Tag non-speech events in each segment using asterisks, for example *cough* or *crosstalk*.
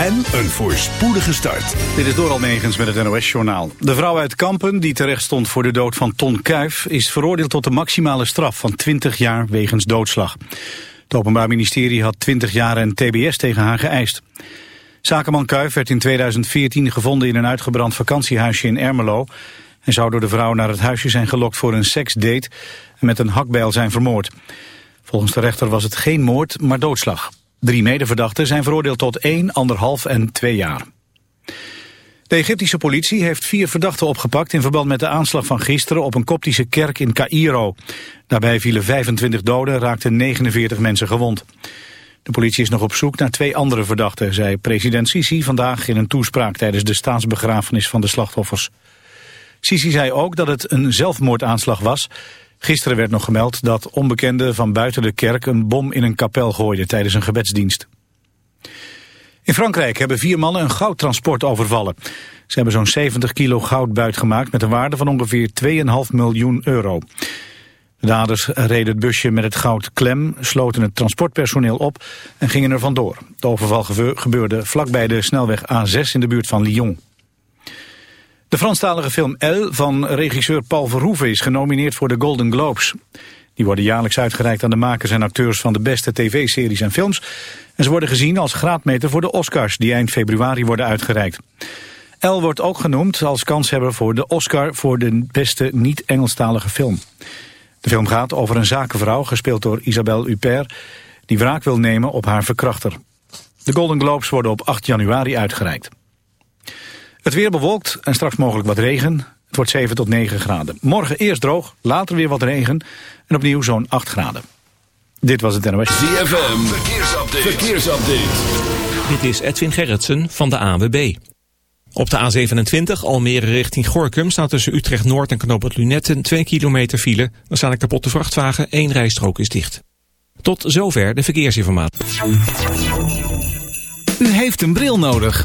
en een voorspoedige start. Dit is door Almegens met het NOS-journaal. De vrouw uit Kampen, die terecht stond voor de dood van Ton Kuif... is veroordeeld tot de maximale straf van 20 jaar wegens doodslag. Het Openbaar Ministerie had 20 jaar en tbs tegen haar geëist. Zakenman Kuif werd in 2014 gevonden in een uitgebrand vakantiehuisje in Ermelo... en zou door de vrouw naar het huisje zijn gelokt voor een seksdate... en met een hakbijl zijn vermoord. Volgens de rechter was het geen moord, maar doodslag. Drie medeverdachten zijn veroordeeld tot 1, anderhalf en 2 jaar. De Egyptische politie heeft vier verdachten opgepakt in verband met de aanslag van gisteren op een koptische kerk in Cairo. Daarbij vielen 25 doden en raakten 49 mensen gewond. De politie is nog op zoek naar twee andere verdachten, zei president Sisi vandaag in een toespraak tijdens de staatsbegrafenis van de slachtoffers. Sisi zei ook dat het een zelfmoordaanslag was Gisteren werd nog gemeld dat onbekenden van buiten de kerk een bom in een kapel gooiden tijdens een gebedsdienst. In Frankrijk hebben vier mannen een goudtransport overvallen. Ze hebben zo'n 70 kilo goud buitgemaakt met een waarde van ongeveer 2,5 miljoen euro. De daders reden het busje met het goud klem, sloten het transportpersoneel op en gingen er vandoor. De overval gebeurde vlakbij de snelweg A6 in de buurt van Lyon. De Franstalige film El van regisseur Paul Verhoeven is genomineerd voor de Golden Globes. Die worden jaarlijks uitgereikt aan de makers en acteurs van de beste tv-series en films. En ze worden gezien als graadmeter voor de Oscars die eind februari worden uitgereikt. El wordt ook genoemd als kanshebber voor de Oscar voor de beste niet-Engelstalige film. De film gaat over een zakenvrouw, gespeeld door Isabelle Huppert, die wraak wil nemen op haar verkrachter. De Golden Globes worden op 8 januari uitgereikt. Het weer bewolkt en straks mogelijk wat regen. Het wordt 7 tot 9 graden. Morgen eerst droog, later weer wat regen en opnieuw zo'n 8 graden. Dit was het NOS. ZFM, verkeersupdate. verkeersupdate. Dit is Edwin Gerritsen van de AWB. Op de A27 Almere richting Gorkum staat tussen Utrecht Noord en Knoop Lunetten 2 kilometer file. Dan staat een kapotte vrachtwagen, één rijstrook is dicht. Tot zover de verkeersinformatie. U heeft een bril nodig.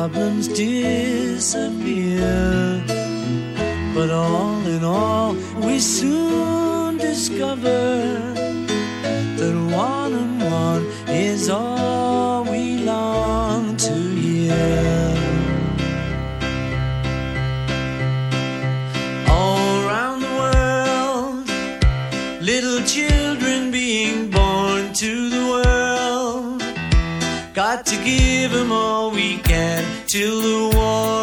Problems disappear. But all in all we soon discover that one and one is all we long to hear. Till the war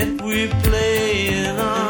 planet we're playing on?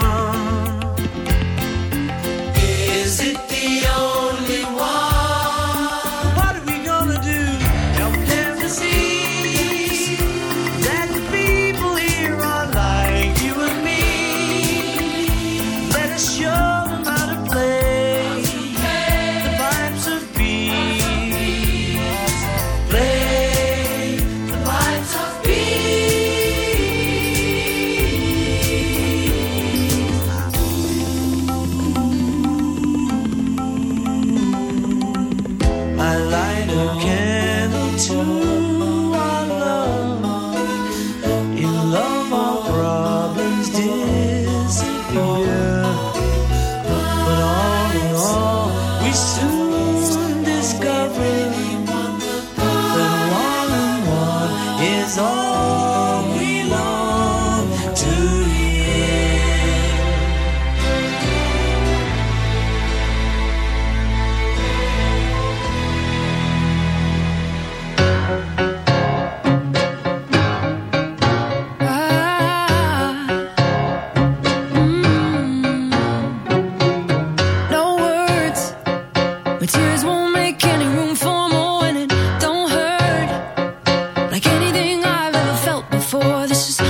just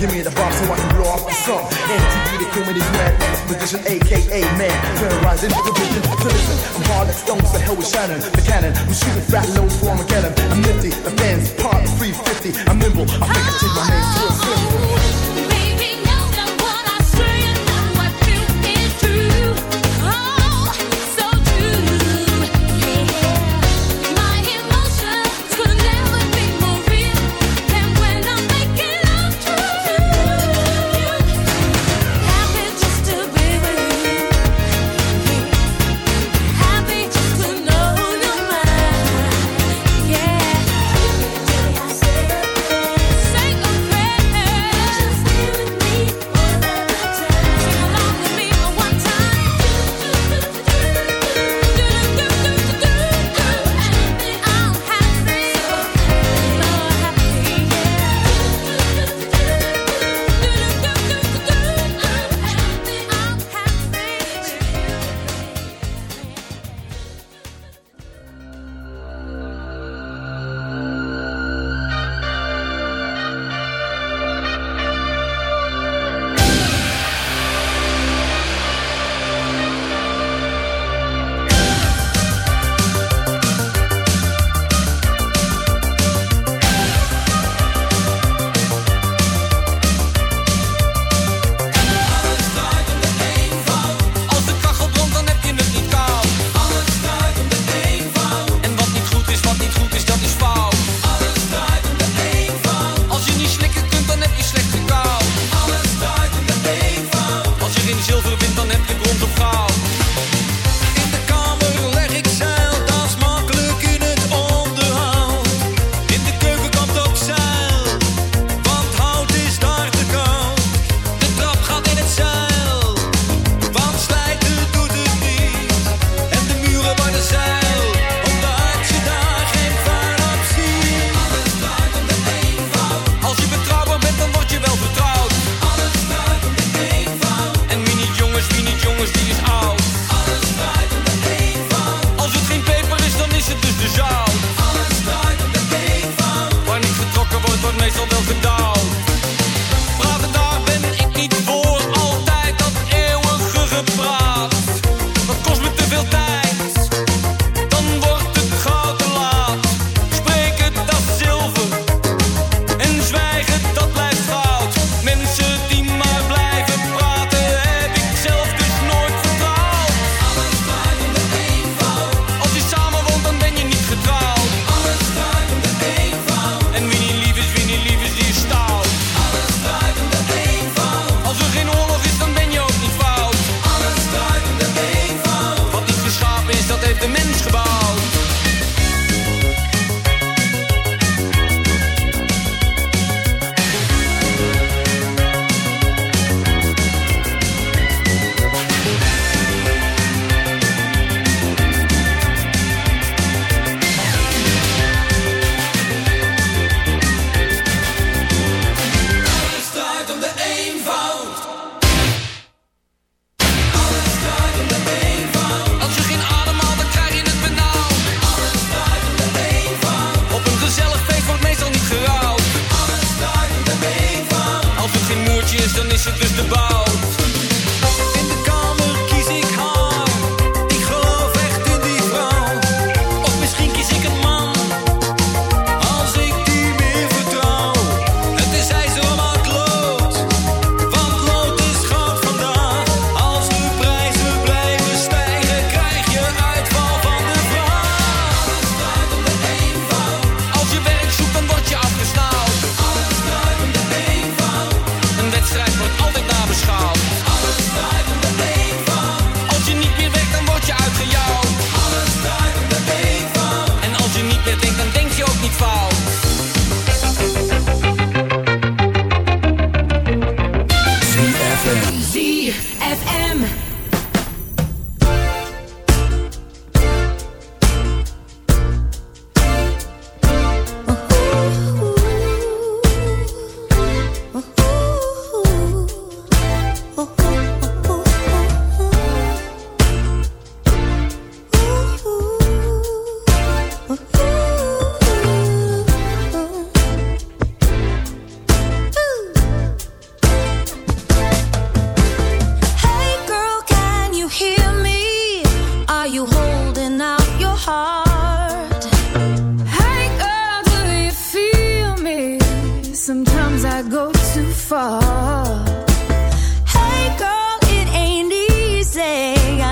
Give me the bomb so I can blow off the sun. MTV, the grand magician, aka man. Terrorizing the vision. So listen, I'm hard like stones, the hell with Shannon, the cannon. I'm shooting fat loads for Armageddon. I'm nifty, the fans part 350. I'm nimble, I think I take my name to a.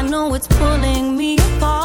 know it's pulling me apart.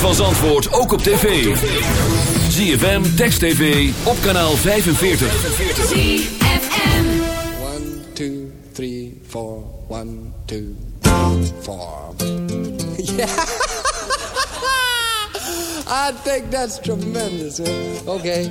Van Zandvoort ook op tv. ZFM, Text TV, op kanaal 45. ZFM. One, two, three, four. One, two, four. *laughs* Yeah. *laughs* I think that's tremendous. huh? Okay.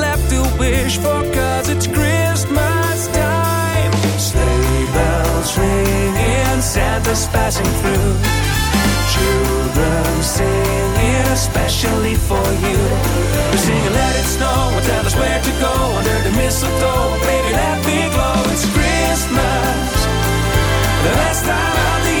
to wish for, cause it's Christmas time. Sleigh bells ringing, Santa's passing through. Children singing, especially for you. We're singing, let it snow, and tell us where to go under the mistletoe. Baby, let me glow, it's Christmas, the best time of the year.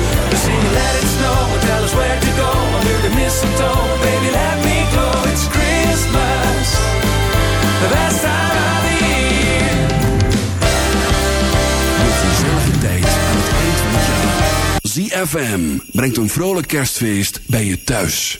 Sing, let it snow, tell us where to go under the mistletoe. Baby, let me glow. It's Christmas, the best time of the year. Een gezellige tijd aan het eind van het jaar. ZFM brengt een vrolijk kerstfeest bij je thuis.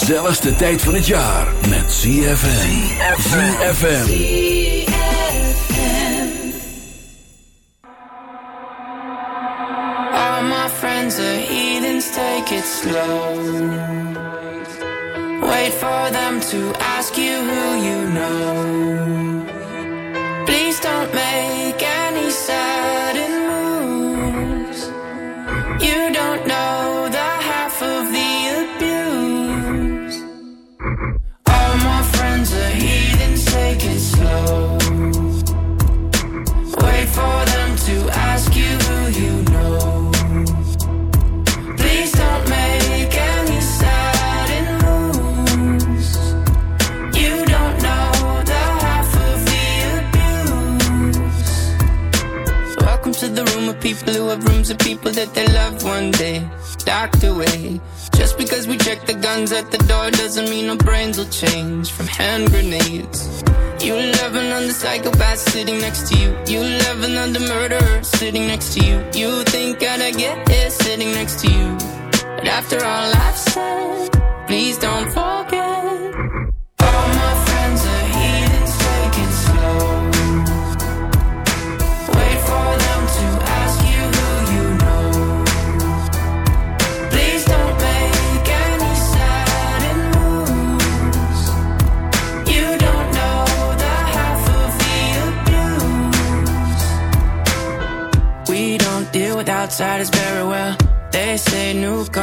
gezelligste tijd van het jaar met ZFM. ZFM. All my friends are heathens, take it slow. Wait for them to ask you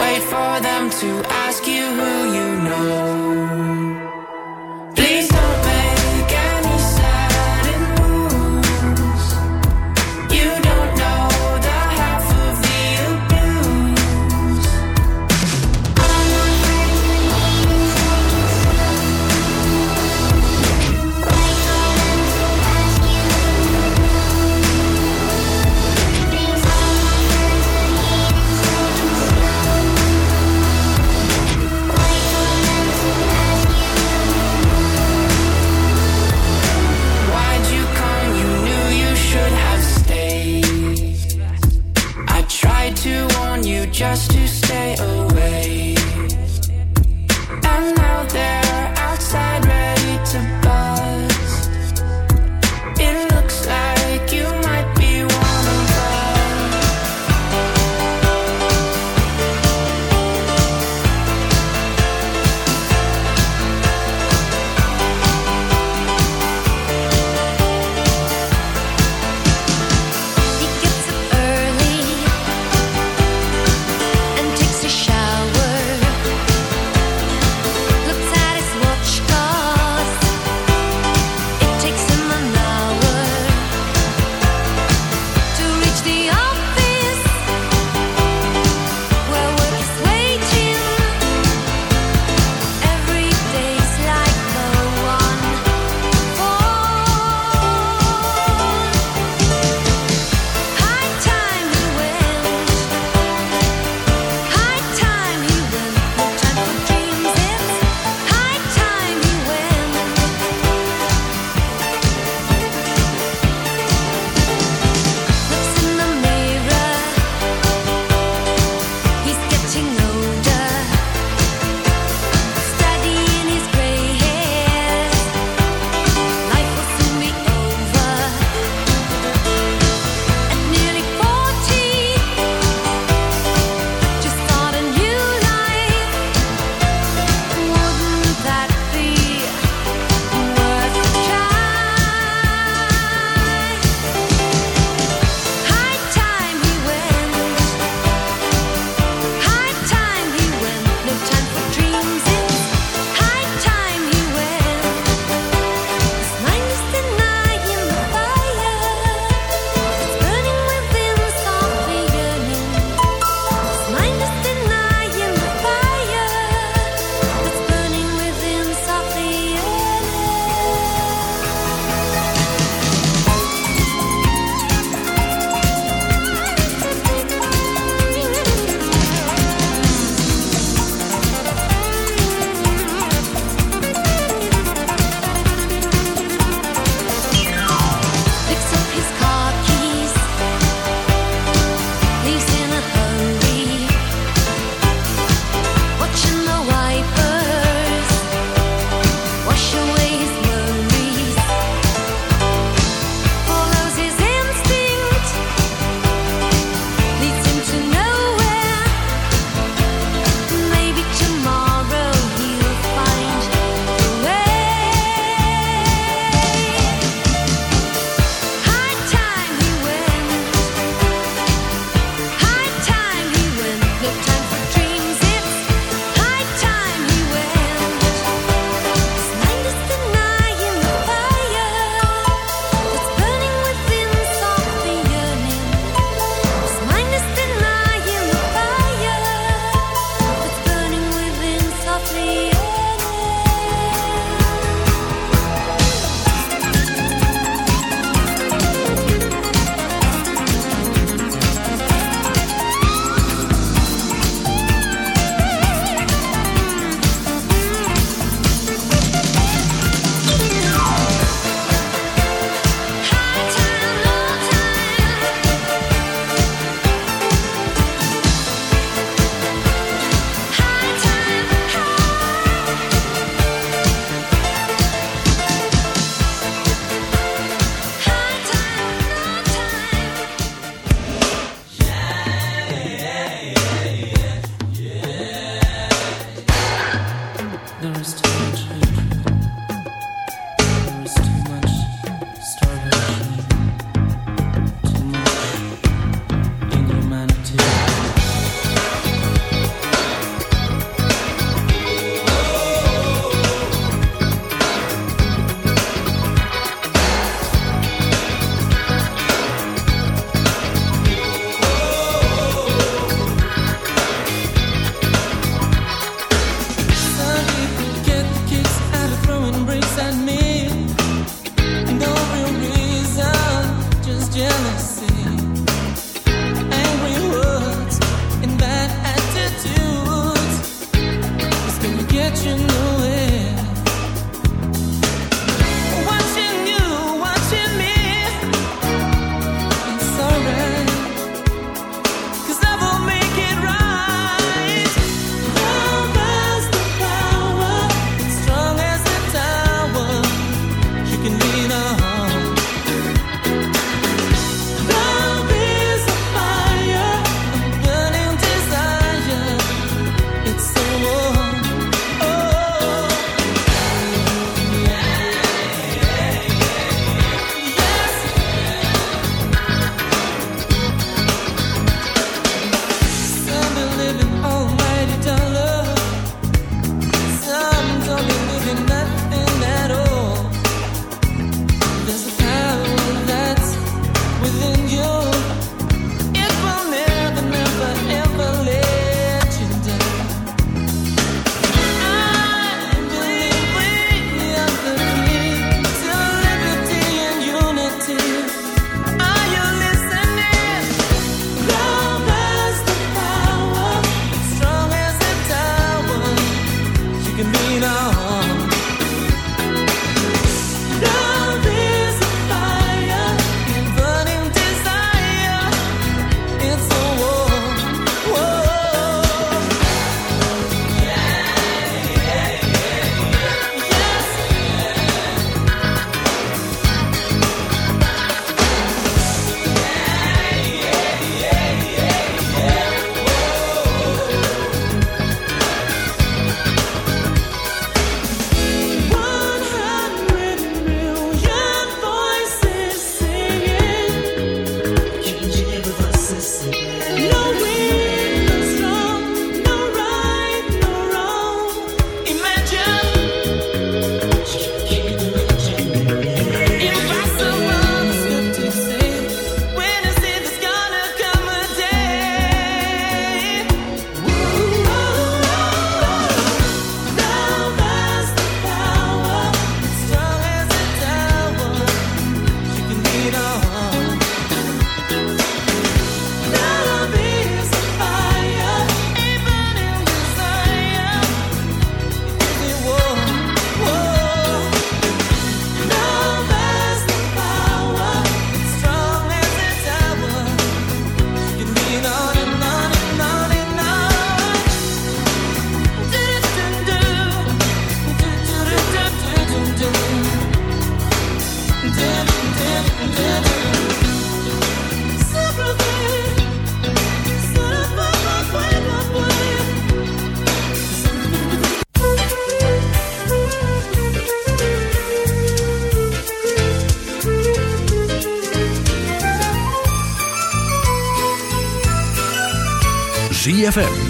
Wait for them to ask